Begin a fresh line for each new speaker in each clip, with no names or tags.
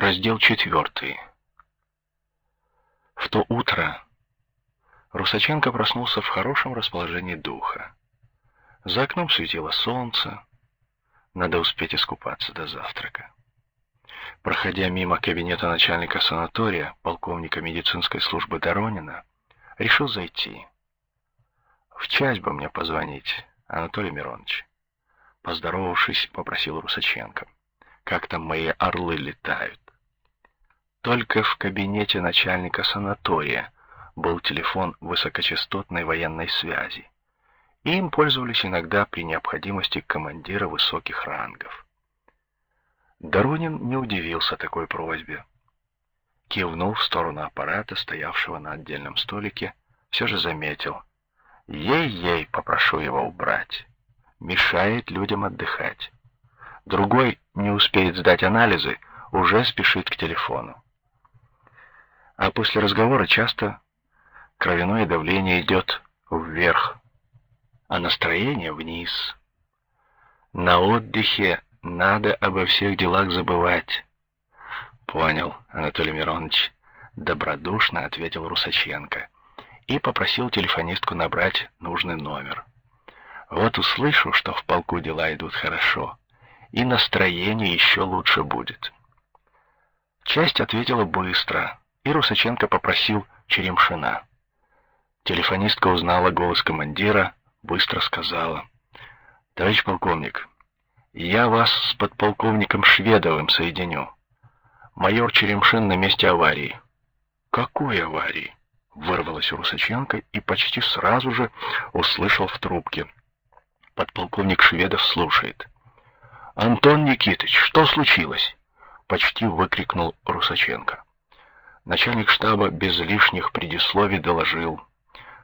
Раздел четвертый. В то утро Русаченко проснулся в хорошем расположении духа. За окном светило солнце. Надо успеть искупаться до завтрака. Проходя мимо кабинета начальника санатория, полковника медицинской службы Доронина, решил зайти. В часть бы мне позвонить, Анатолий Миронович. Поздоровавшись, попросил Русаченко. Как там мои орлы летают? Только в кабинете начальника санатория был телефон высокочастотной военной связи. Им пользовались иногда при необходимости командира высоких рангов. Доронин не удивился такой просьбе. Кивнул в сторону аппарата, стоявшего на отдельном столике, все же заметил. Ей-ей, попрошу его убрать. Мешает людям отдыхать. Другой не успеет сдать анализы, уже спешит к телефону а после разговора часто кровяное давление идет вверх, а настроение вниз. На отдыхе надо обо всех делах забывать. Понял, Анатолий Миронович, добродушно ответил Русаченко и попросил телефонистку набрать нужный номер. Вот услышу, что в полку дела идут хорошо, и настроение еще лучше будет. Часть ответила быстро, и Русаченко попросил Черемшина. Телефонистка узнала голос командира, быстро сказала: "Товарищ полковник, я вас с подполковником Шведовым соединю. Майор Черемшин на месте аварии". "Какой аварии?" вырвалось у Русаченко и почти сразу же услышал в трубке. Подполковник Шведов слушает. Антон Никитич, что случилось? почти выкрикнул Русаченко. Начальник штаба без лишних предисловий доложил: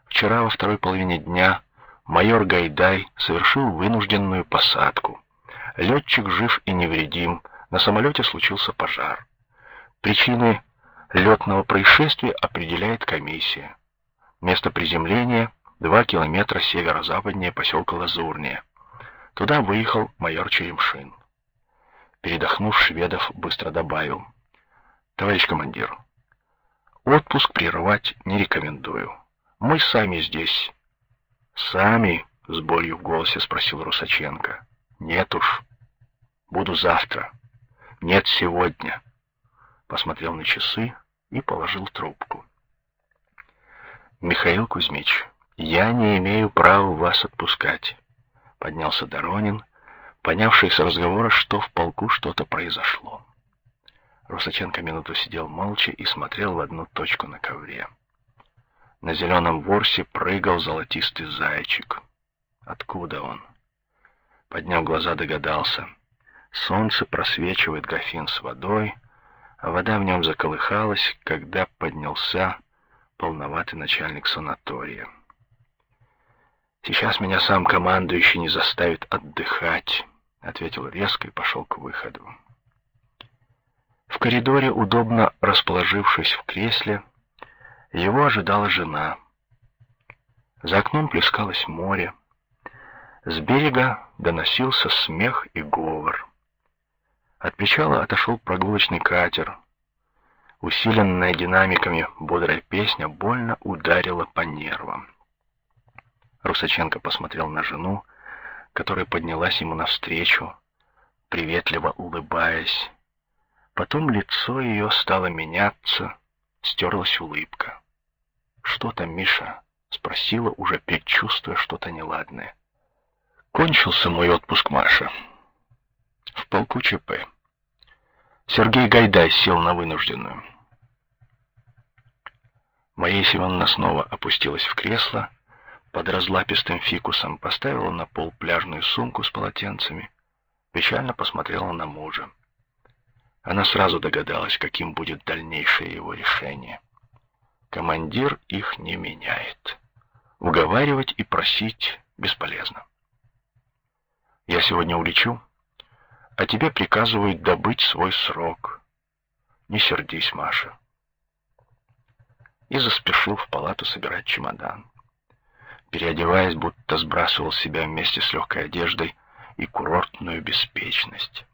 вчера во второй половине дня майор Гайдай совершил вынужденную посадку. Летчик жив и невредим. На самолете случился пожар. Причины летного происшествия определяет комиссия. Место приземления два километра северо-западнее поселка Лазурния. Туда выехал майор Черемшин. Передохнув, Шведов быстро добавил: "Товарищ командир, Отпуск прерывать не рекомендую. Мы сами здесь. Сами, с болью в голосе спросил Русаченко. Нет уж. Буду завтра. Нет сегодня. Посмотрел на часы и положил трубку. Михаил Кузьмич, я не имею права вас отпускать. Поднялся Доронин, понявший с разговора, что в полку что-то произошло. Русаченко минуту сидел молча и смотрел в одну точку на ковре. На зеленом ворсе прыгал золотистый зайчик. Откуда он? Подняв глаза, догадался. Солнце просвечивает графин с водой, а вода в нем заколыхалась, когда поднялся полноватый начальник санатория. Сейчас меня сам командующий не заставит отдыхать, ответил резко и пошел к выходу. В коридоре, удобно расположившись в кресле, его ожидала жена. За окном плескалось море. С берега доносился смех и говор. От причала отошел прогулочный катер. Усиленная динамиками бодрая песня больно ударила по нервам. Русаченко посмотрел на жену, которая поднялась ему навстречу, приветливо улыбаясь. Потом лицо ее стало меняться, стерлась улыбка. «Что там, Миша?» — спросила, уже предчувствуя что-то неладное. «Кончился мой отпуск, Маша. В полку ЧП. Сергей Гайдай сел на вынужденную». Моя Семеновна снова опустилась в кресло, под разлапистым фикусом поставила на пол пляжную сумку с полотенцами, печально посмотрела на мужа. Она сразу догадалась, каким будет дальнейшее его решение. Командир их не меняет. Уговаривать и просить бесполезно. Я сегодня улечу, а тебе приказывают добыть свой срок. Не сердись, Маша. И заспешил в палату собирать чемодан. Переодеваясь, будто сбрасывал себя вместе с легкой одеждой и курортную беспечность.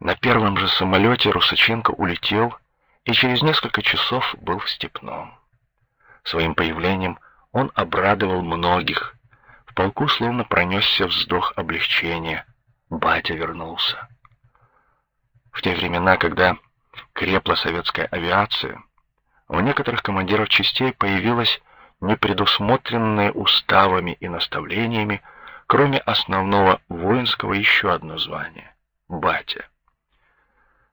На первом же самолете Русаченко улетел и через несколько часов был в Степном. Своим появлением он обрадовал многих. В полку словно пронесся вздох облегчения. Батя вернулся. В те времена, когда крепла советская авиация, у некоторых командиров частей появилось непредусмотренное уставами и наставлениями, кроме основного воинского еще одно звание — батя.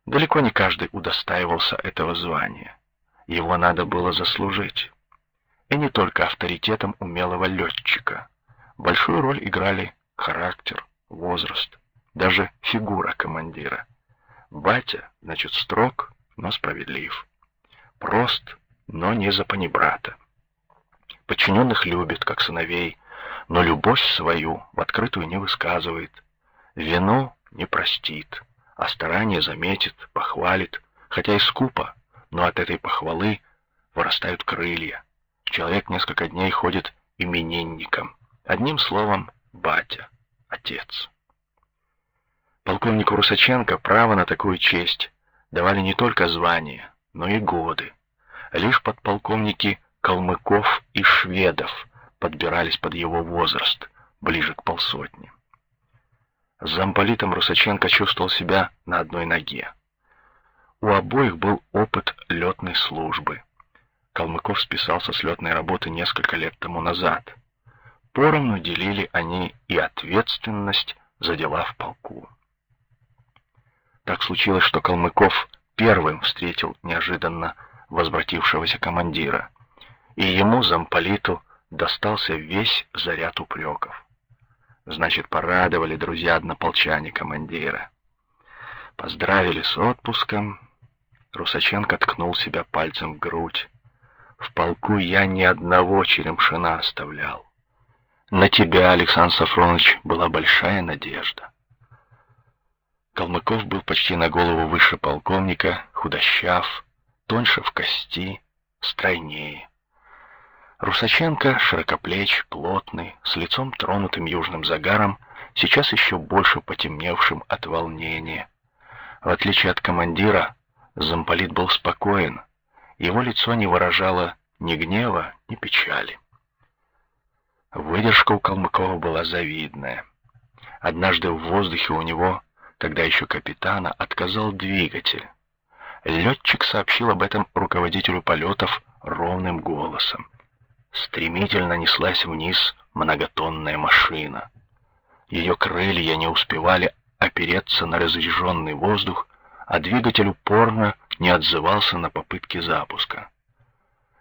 Далеко не каждый удостаивался этого звания. Его надо было заслужить. И не только авторитетом умелого летчика. Большую роль играли характер, возраст, даже фигура командира. Батя, значит, строг, но справедлив. Прост, но не за панибрата. Подчиненных любит, как сыновей, но любовь свою в открытую не высказывает. Вину не простит, а старание заметит, похвалит, хотя и скупо, но от этой похвалы вырастают крылья. Человек несколько дней ходит именинником. Одним словом, батя, отец. Полковнику Русаченко право на такую честь давали не только звания, но и годы. Лишь подполковники Калмыков и Шведов подбирались под его возраст, ближе к полсотни. С замполитом Русаченко чувствовал себя на одной ноге. У обоих был опыт летной службы. Калмыков списался с летной работы несколько лет тому назад. Поровну делили они и ответственность за дела в полку. Так случилось, что Калмыков первым встретил неожиданно возвратившегося командира, и ему, замполиту, достался весь заряд упреков. Значит, порадовали друзья-однополчане командира. Поздравили с отпуском. Русаченко ткнул себя пальцем в грудь. В полку я ни одного черемшина оставлял. На тебя, Александр Сафронович, была большая надежда. Калмыков был почти на голову выше полковника, худощав, тоньше в кости, стройнее. Русаченко, широкоплеч, плотный, с лицом тронутым южным загаром, сейчас еще больше потемневшим от волнения. В отличие от командира, замполит был спокоен, его лицо не выражало ни гнева, ни печали. Выдержка у Калмыкова была завидная. Однажды в воздухе у него тогда еще капитана, отказал двигатель. Летчик сообщил об этом руководителю полетов ровным голосом. Стремительно неслась вниз многотонная машина. Ее крылья не успевали опереться на разреженный воздух, а двигатель упорно не отзывался на попытки запуска.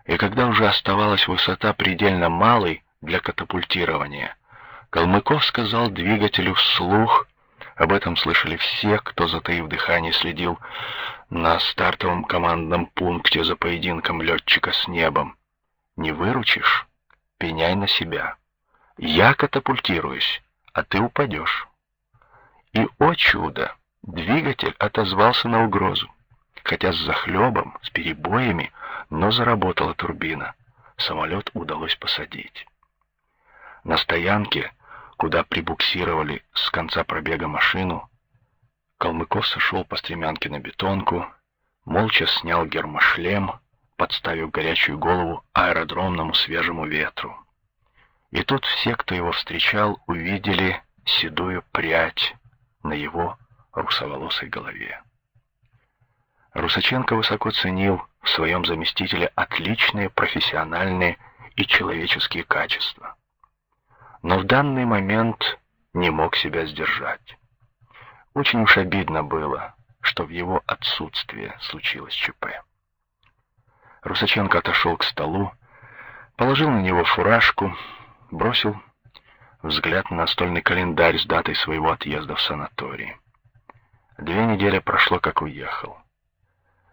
И когда уже оставалась высота предельно малой для катапультирования, Калмыков сказал двигателю вслух об этом слышали все, кто, затаив дыхание, следил на стартовом командном пункте за поединком летчика с небом. Не выручишь? Пеняй на себя. Я катапультируюсь, а ты упадешь. И, о чудо, двигатель отозвался на угрозу. Хотя с захлебом, с перебоями, но заработала турбина. Самолет удалось посадить. На стоянке куда прибуксировали с конца пробега машину, Калмыков сошел по стремянке на бетонку, молча снял гермошлем, подставив горячую голову аэродромному свежему ветру. И тут все, кто его встречал, увидели седую прядь на его русоволосой голове. Русаченко высоко ценил в своем заместителе отличные профессиональные и человеческие качества но в данный момент не мог себя сдержать. Очень уж обидно было, что в его отсутствие случилось ЧП. Русаченко отошел к столу, положил на него фуражку, бросил взгляд на настольный календарь с датой своего отъезда в санаторий. Две недели прошло, как уехал.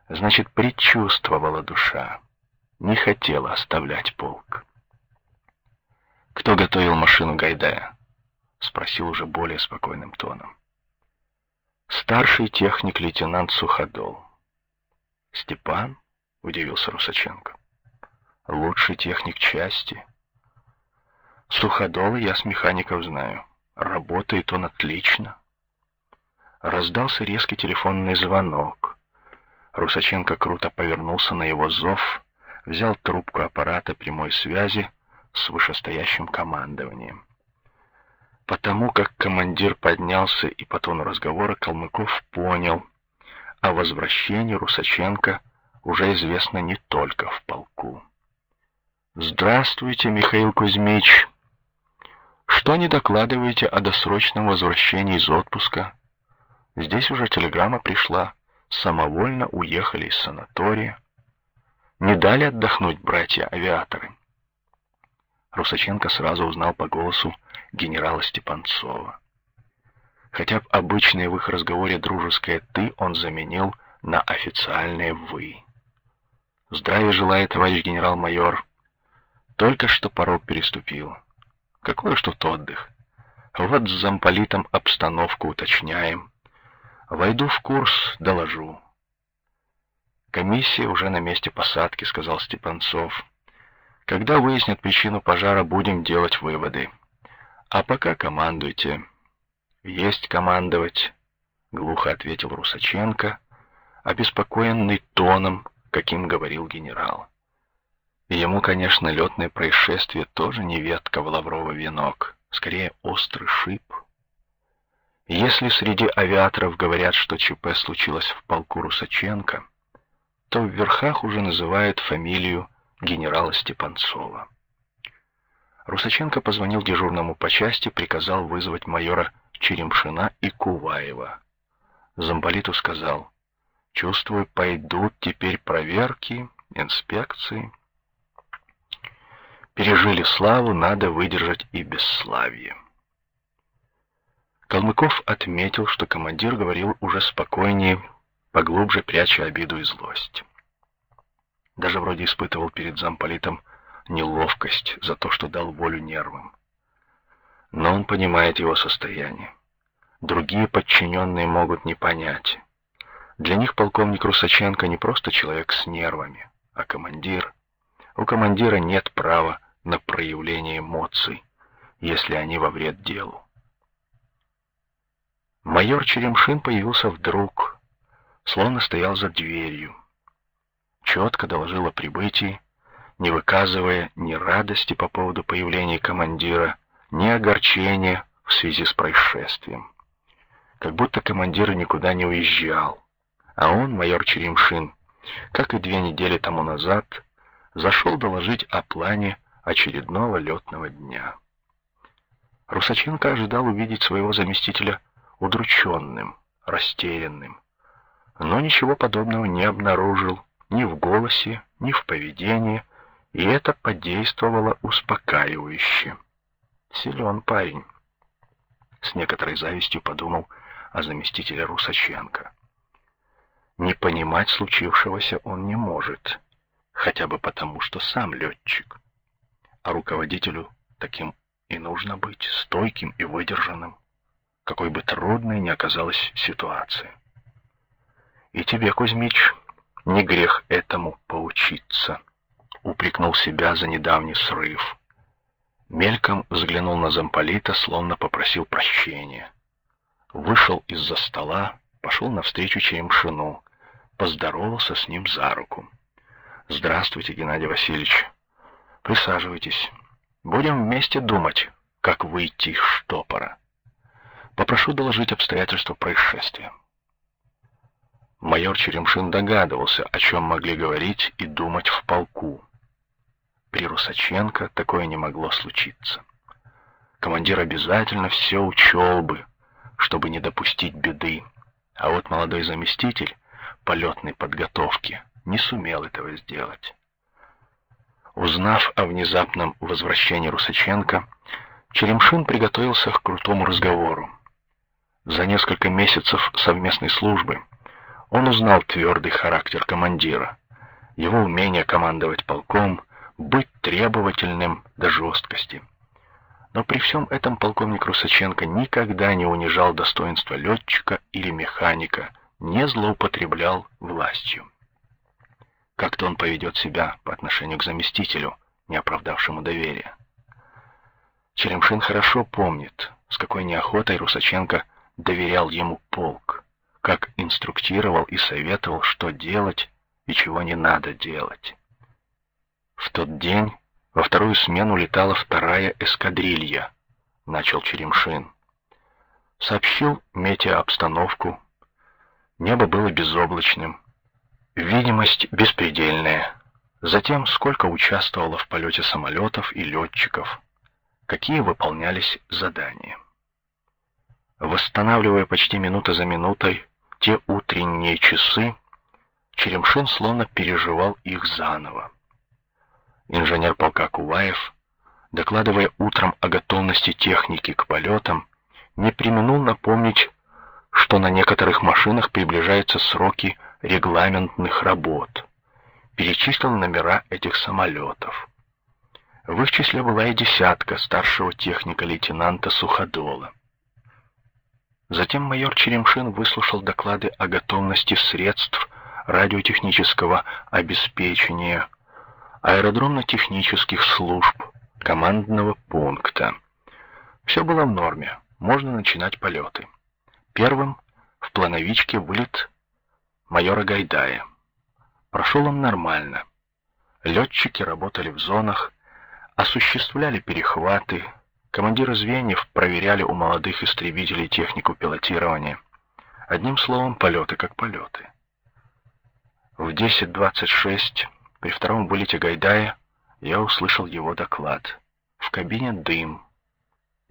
Значит, предчувствовала душа, не хотела оставлять полк. «Кто готовил машину Гайдая?» — спросил уже более спокойным тоном. «Старший техник-лейтенант Суходол». «Степан?» — удивился Русаченко. «Лучший техник части». «Суходола я с механиков знаю. Работает он отлично». раздался резкий телефонный звонок. Русаченко круто повернулся на его зов, взял трубку аппарата прямой связи с вышестоящим командованием. Потому как командир поднялся и по тону разговора Калмыков понял, о возвращении Русаченко уже известно не только в полку. «Здравствуйте, Михаил Кузьмич. Что не докладываете о досрочном возвращении из отпуска? Здесь уже телеграмма пришла. Самовольно уехали из санатория. Не дали отдохнуть братья-авиаторы?» Русаченко сразу узнал по голосу генерала Степанцова. Хотя обычное в их разговоре дружеское «ты» он заменил на официальное «вы». «Здравия желаю, товарищ генерал-майор. Только что порог переступил. Какой уж тут отдых. Вот с замполитом обстановку уточняем. Войду в курс, доложу». «Комиссия уже на месте посадки», — сказал Степанцов. «Когда выяснят причину пожара, будем делать выводы. А пока командуйте». «Есть командовать», — глухо ответил Русаченко, обеспокоенный тоном, каким говорил генерал. Ему, конечно, летное происшествие тоже не ветка в лавровый венок, скорее острый шип. Если среди авиаторов говорят, что ЧП случилось в полку Русаченко, то в верхах уже называют фамилию генерала Степанцова. Русаченко позвонил дежурному по части, приказал вызвать майора Черемшина и Куваева. Замполиту сказал, «Чувствую, пойдут теперь проверки, инспекции. Пережили славу, надо выдержать и бесславие». Калмыков отметил, что командир говорил уже спокойнее, поглубже пряча обиду и злость. Даже вроде испытывал перед замполитом неловкость за то, что дал волю нервам но он понимает его состояние. Другие подчиненные могут не понять. Для них полковник Русаченко не просто человек с нервами, а командир. У командира нет права на проявление эмоций, если они во вред делу. Майор Черемшин появился вдруг, словно стоял за дверью. Четко доложил о прибытии, не выказывая ни радости по поводу появления командира, ни огорчения в связи с происшествием. Как будто командир никуда не уезжал, а он, майор Черемшин, как и две недели тому назад, зашел доложить о плане очередного летного дня. Русаченко ожидал увидеть своего заместителя удрученным, растерянным, но ничего подобного не обнаружил ни в голосе, ни в поведении, и это подействовало успокаивающе. Силен парень. С некоторой завистью подумал о заместителе Русаченко. Не понимать случившегося он не может, хотя бы потому, что сам летчик. А руководителю таким и нужно быть, стойким и выдержанным, какой бы трудной ни оказалась ситуация. И тебе, Кузьмич, не грех этому поучиться, упрекнул себя за недавний срыв. Мельком взглянул на замполита, словно попросил прощения. Вышел из-за стола, пошел навстречу Черемшину, поздоровался с ним за руку. «Здравствуйте, Геннадий Васильевич. Присаживайтесь. Будем вместе думать, как выйти из штопора. Попрошу доложить обстоятельства происшествия». Майор Черемшин догадывался, о чем могли говорить и думать в полку. При Русаченко такое не могло случиться. Командир обязательно все учел бы, чтобы не допустить беды. А вот молодой заместитель полетной подготовки не сумел этого сделать. Узнав о внезапном возвращении Русаченко, Черемшин приготовился к крутому разговору. За несколько месяцев совместной службы он узнал твердый характер командира, его умение командовать полком, быть требовательным до жесткости. Но при всем этом полковник Русаченко никогда не унижал достоинства летчика или механика, не злоупотреблял властью. Как-то он поведет себя по отношению к заместителю, не оправдавшему доверия. Черемшин хорошо помнит, с какой неохотой Русаченко доверял ему полк, как инструктировал и советовал, что делать и чего не надо делать. В тот день во вторую смену летала вторая эскадрилья, начал Черемшин. Сообщил метеообстановку. Небо было безоблачным, видимость беспредельная. Затем, сколько участвовало в полете самолетов и летчиков, какие выполнялись задания. Восстанавливая почти минута за минутой те утренние часы, Черемшин словно переживал их заново. Инженер полка Куваев, докладывая утром о готовности техники к полетам, не применул напомнить, что на некоторых машинах приближаются сроки регламентных работ. Перечислил номера этих самолетов. В их числе была и десятка старшего техника-лейтенанта Суходола. Затем майор Черемшин выслушал доклады о готовности средств радиотехнического обеспечения, аэродромно-технических служб, командного пункта. Все было в норме, можно начинать полеты. Первым в плановичке вылет майора Гайдая. Прошел он нормально. Летчики работали в зонах, осуществляли перехваты, Командиры звеньев проверяли у молодых истребителей технику пилотирования. Одним словом, полеты как полеты. В 10.26 при втором вылете Гайдая я услышал его доклад. В кабине дым.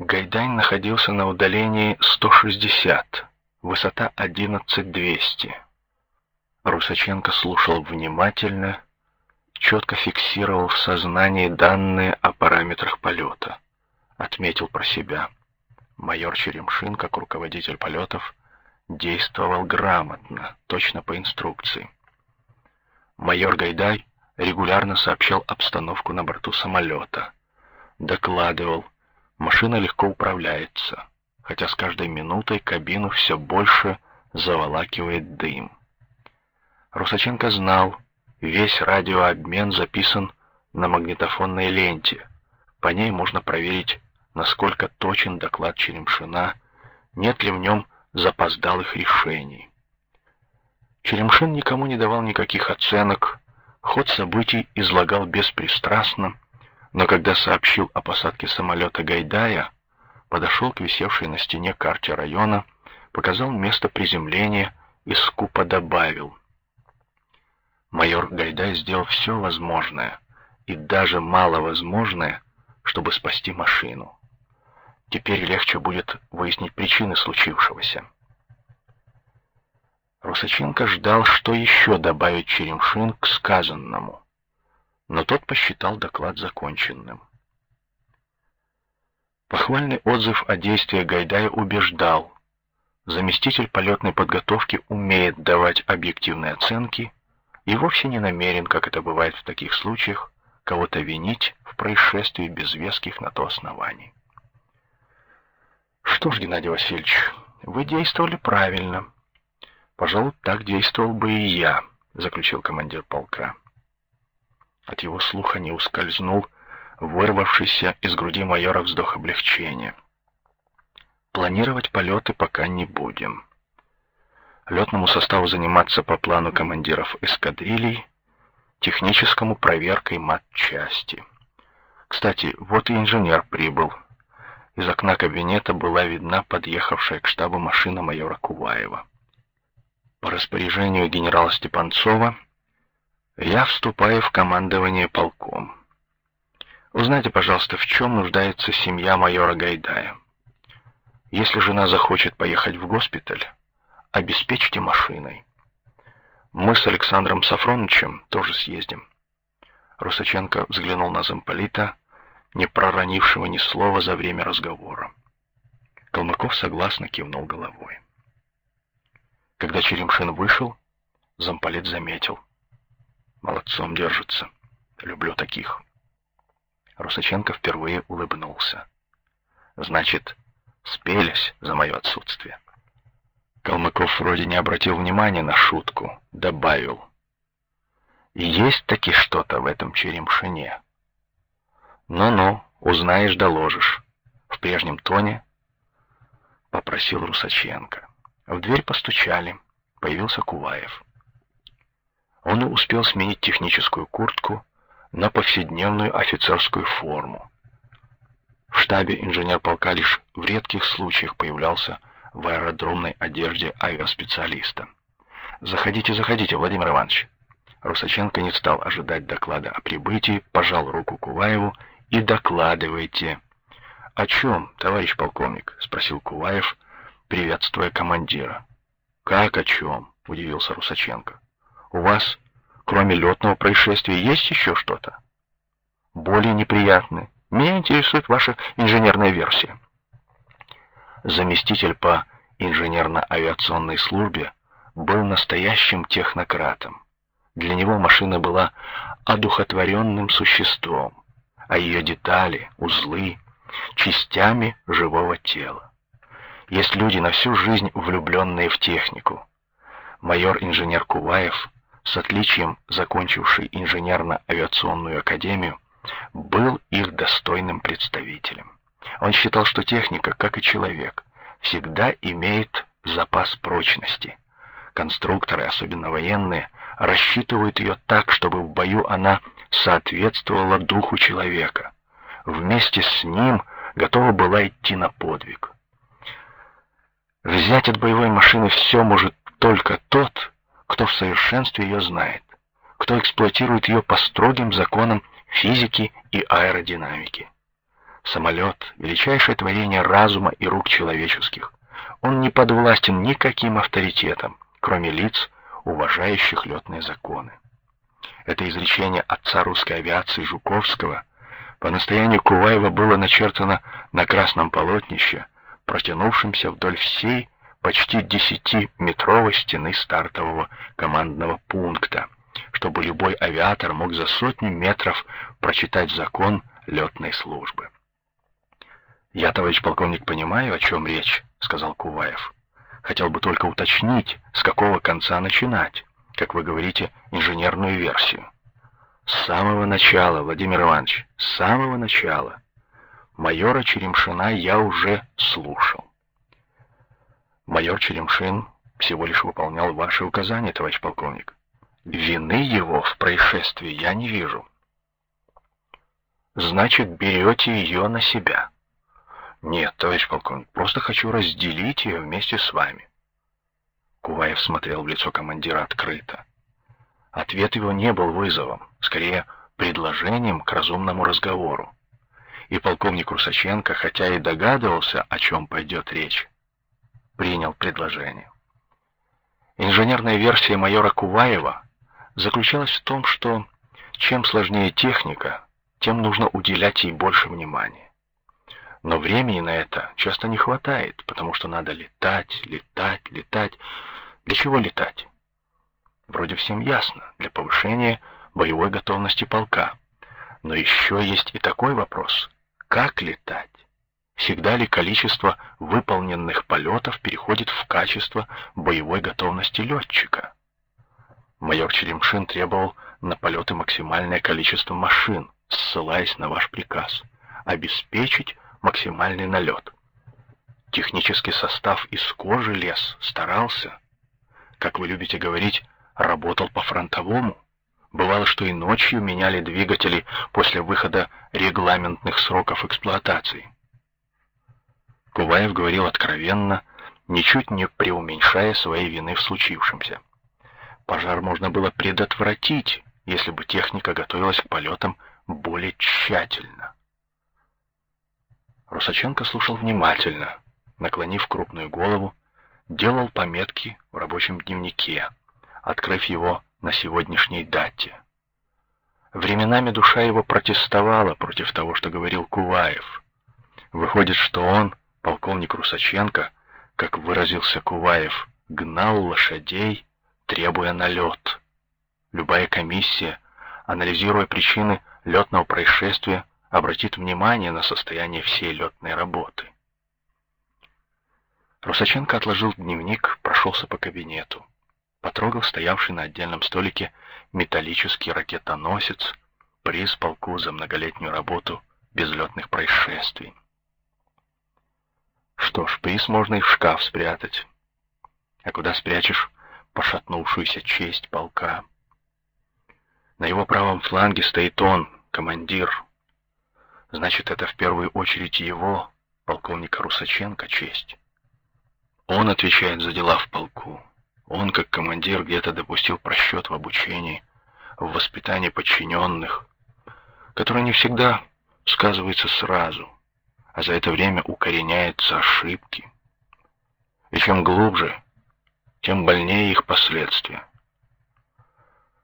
Гайдай находился на удалении 160, высота 11200. Русаченко слушал внимательно, четко фиксировал в сознании данные о параметрах полета отметил про себя. Майор Черемшин, как руководитель полетов, действовал грамотно, точно по инструкции. Майор Гайдай регулярно сообщал обстановку на борту самолета. Докладывал, машина легко управляется, хотя с каждой минутой кабину все больше заволакивает дым. Русаченко знал, весь радиообмен записан на магнитофонной ленте. По ней можно проверить насколько точен доклад Черемшина, нет ли в нем запоздалых решений. Черемшин никому не давал никаких оценок, ход событий излагал беспристрастно, но когда сообщил о посадке самолета Гайдая, подошел к висевшей на стене карте района, показал место приземления и скупо добавил. Майор Гайдай сделал все возможное, и даже маловозможное, чтобы спасти машину. Теперь легче будет выяснить причины случившегося. Русаченко ждал, что еще добавить Черемшин к сказанному, но тот посчитал доклад законченным. Похвальный отзыв о действии Гайдая убеждал, заместитель полетной подготовки умеет давать объективные оценки и вовсе не намерен, как это бывает в таких случаях, кого-то винить в происшествии без веских на то оснований. Что ж, Геннадий Васильевич, вы действовали правильно. Пожалуй, так действовал бы и я, заключил командир полка. От его слуха не ускользнул вырвавшийся из груди майора вздох облегчения. Планировать полеты пока не будем. Летному составу заниматься по плану командиров эскадрилей, техническому проверкой матчасти. Кстати, вот и инженер прибыл, из окна кабинета была видна подъехавшая к штабу машина майора Куваева. По распоряжению генерала Степанцова я вступаю в командование полком. Узнайте, пожалуйста, в чем нуждается семья майора Гайдая. Если жена захочет поехать в госпиталь, обеспечьте машиной. Мы с Александром Сафроновичем тоже съездим. Русаченко взглянул на замполита, не проронившего ни слова за время разговора. Калмыков согласно кивнул головой. Когда Черемшин вышел, замполит заметил. Молодцом держится. Люблю таких. Русаченко впервые улыбнулся. Значит, спелись за мое отсутствие. Калмыков вроде не обратил внимания на шутку, добавил. И есть таки что-то в этом Черемшине. «Ну-ну, узнаешь, доложишь». В прежнем тоне, — попросил Русаченко. В дверь постучали. Появился Куваев. Он успел сменить техническую куртку на повседневную офицерскую форму. В штабе инженер полка лишь в редких случаях появлялся в аэродромной одежде авиаспециалиста. «Заходите, заходите, Владимир Иванович». Русаченко не стал ожидать доклада о прибытии, пожал руку Куваеву и докладывайте. «О чем, товарищ полковник?» — спросил Куваев, приветствуя командира. «Как о чем?» — удивился Русаченко. «У вас, кроме летного происшествия, есть еще что-то?» «Более неприятное. Меня интересует ваша инженерная версия». Заместитель по инженерно-авиационной службе был настоящим технократом. Для него машина была одухотворенным существом, а ее детали, узлы, частями живого тела. Есть люди на всю жизнь влюбленные в технику. Майор-инженер Куваев, с отличием закончивший инженерно-авиационную академию, был их достойным представителем. Он считал, что техника, как и человек, всегда имеет запас прочности. Конструкторы, особенно военные, рассчитывают ее так, чтобы в бою она соответствовала духу человека. Вместе с ним готова была идти на подвиг. Взять от боевой машины все может только тот, кто в совершенстве ее знает, кто эксплуатирует ее по строгим законам физики и аэродинамики. Самолет — величайшее творение разума и рук человеческих. Он не подвластен никаким авторитетам, кроме лиц, уважающих летные законы. Это изречение отца русской авиации Жуковского по настоянию Куваева было начертано на красном полотнище, протянувшемся вдоль всей почти десятиметровой стены стартового командного пункта, чтобы любой авиатор мог за сотни метров прочитать закон летной службы. «Я, товарищ полковник, понимаю, о чем речь», — сказал Куваев. «Хотел бы только уточнить, с какого конца начинать» как вы говорите, инженерную версию. С самого начала, Владимир Иванович, с самого начала. Майора Черемшина я уже слушал. Майор Черемшин всего лишь выполнял ваши указания, товарищ полковник. Вины его в происшествии я не вижу. Значит, берете ее на себя. Нет, товарищ полковник, просто хочу разделить ее вместе с вами. Куваев смотрел в лицо командира открыто. Ответ его не был вызовом, скорее предложением к разумному разговору. И полковник Русаченко, хотя и догадывался, о чем пойдет речь, принял предложение. Инженерная версия майора Куваева заключалась в том, что чем сложнее техника, тем нужно уделять ей больше внимания. Но времени на это часто не хватает, потому что надо летать, летать, летать. Для чего летать? Вроде всем ясно, для повышения боевой готовности полка. Но еще есть и такой вопрос. Как летать? Всегда ли количество выполненных полетов переходит в качество боевой готовности летчика? Майор Черемшин требовал на полеты максимальное количество машин, ссылаясь на ваш приказ, обеспечить максимальный налет. Технический состав из кожи лес, старался. Как вы любите говорить, работал по-фронтовому. Бывало, что и ночью меняли двигатели после выхода регламентных сроков эксплуатации. Куваев говорил откровенно, ничуть не преуменьшая своей вины в случившемся. Пожар можно было предотвратить, если бы техника готовилась к полетам более тщательно. Русаченко слушал внимательно, наклонив крупную голову, делал пометки в рабочем дневнике, открыв его на сегодняшней дате. Временами душа его протестовала против того, что говорил Куваев. Выходит, что он, полковник Русаченко, как выразился Куваев, гнал лошадей, требуя налет. Любая комиссия, анализируя причины летного происшествия, обратит внимание на состояние всей летной работы. Русаченко отложил дневник, прошелся по кабинету. Потрогал стоявший на отдельном столике металлический ракетоносец, приз полку за многолетнюю работу без летных происшествий. Что ж, приз можно и в шкаф спрятать. А куда спрячешь пошатнувшуюся честь полка? На его правом фланге стоит он, командир. Значит, это в первую очередь его, полковника Русаченко, честь. Он отвечает за дела в полку. Он, как командир, где-то допустил просчет в обучении, в воспитании подчиненных, который не всегда сказывается сразу — а за это время укореняются ошибки. И чем глубже, тем больнее их последствия.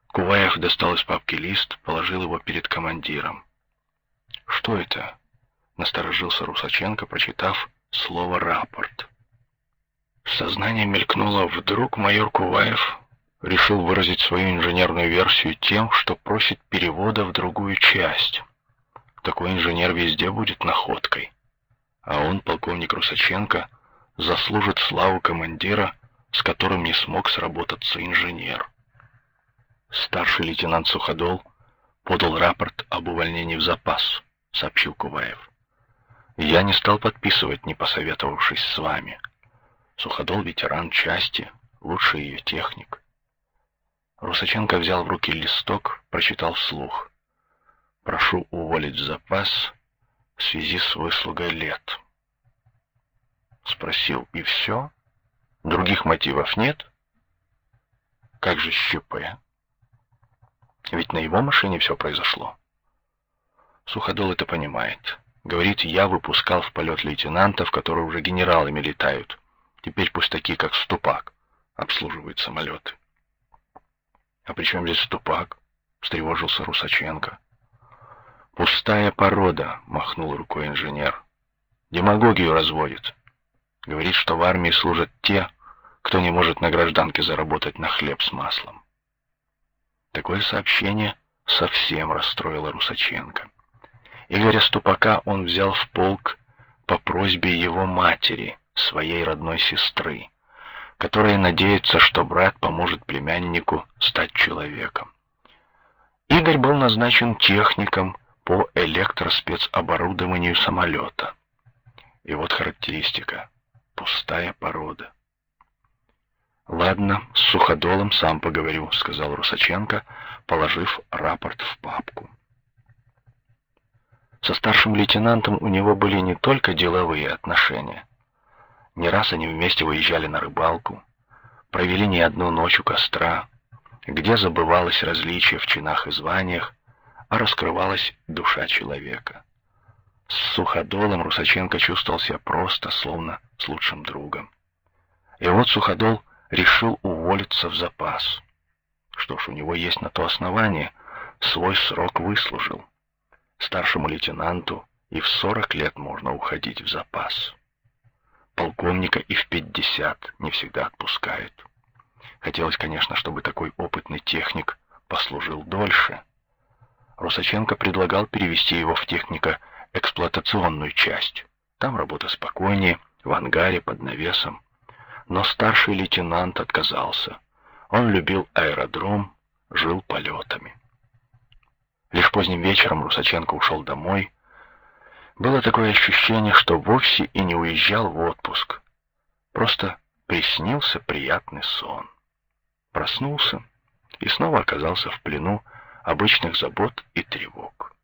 Куваев достал из папки лист, положил его перед командиром. «Что это?» — насторожился Русаченко, прочитав слово «рапорт». В сознании мелькнуло, вдруг майор Куваев решил выразить свою инженерную версию тем, что просит перевода в другую часть. Такой инженер везде будет находкой а он, полковник Русаченко, заслужит славу командира, с которым не смог сработаться инженер. Старший лейтенант Суходол подал рапорт об увольнении в запас, сообщил Куваев. Я не стал подписывать, не посоветовавшись с вами. Суходол ветеран части, лучший ее техник. Русаченко взял в руки листок, прочитал вслух. Прошу уволить в запас в связи с выслугой лет. Спросил, и все? Других мотивов нет? Как же ЩП? Ведь на его машине все произошло. Суходол это понимает. Говорит, я выпускал в полет лейтенантов, которые уже генералами летают. Теперь пусть такие, как Ступак, обслуживают самолеты. А при чем здесь Ступак? Встревожился Русаченко. «Пустая порода», — махнул рукой инженер. «Демагогию разводит. Говорит, что в армии служат те, кто не может на гражданке заработать на хлеб с маслом». Такое сообщение совсем расстроило Русаченко. Игоря Ступака он взял в полк по просьбе его матери, своей родной сестры, которая надеется, что брат поможет племяннику стать человеком. Игорь был назначен техником по электроспецоборудованию самолета. И вот характеристика. Пустая порода. «Ладно, с Суходолом сам поговорю», — сказал Русаченко, положив рапорт в папку. Со старшим лейтенантом у него были не только деловые отношения. Не раз они вместе выезжали на рыбалку, провели не одну ночь у костра, где забывалось различие в чинах и званиях, раскрывалась душа человека. С Суходолом Русаченко чувствовал себя просто, словно с лучшим другом. И вот Суходол решил уволиться в запас. Что ж, у него есть на то основание, свой срок выслужил. Старшему лейтенанту и в 40 лет можно уходить в запас. Полковника и в 50 не всегда отпускают. Хотелось, конечно, чтобы такой опытный техник послужил дольше — Русаченко предлагал перевести его в технико-эксплуатационную часть. Там работа спокойнее, в ангаре, под навесом. Но старший лейтенант отказался. Он любил аэродром, жил полетами. Лишь поздним вечером Русаченко ушел домой. Было такое ощущение, что вовсе и не уезжал в отпуск. Просто приснился приятный сон. Проснулся и снова оказался в плену обычных забот и тревог.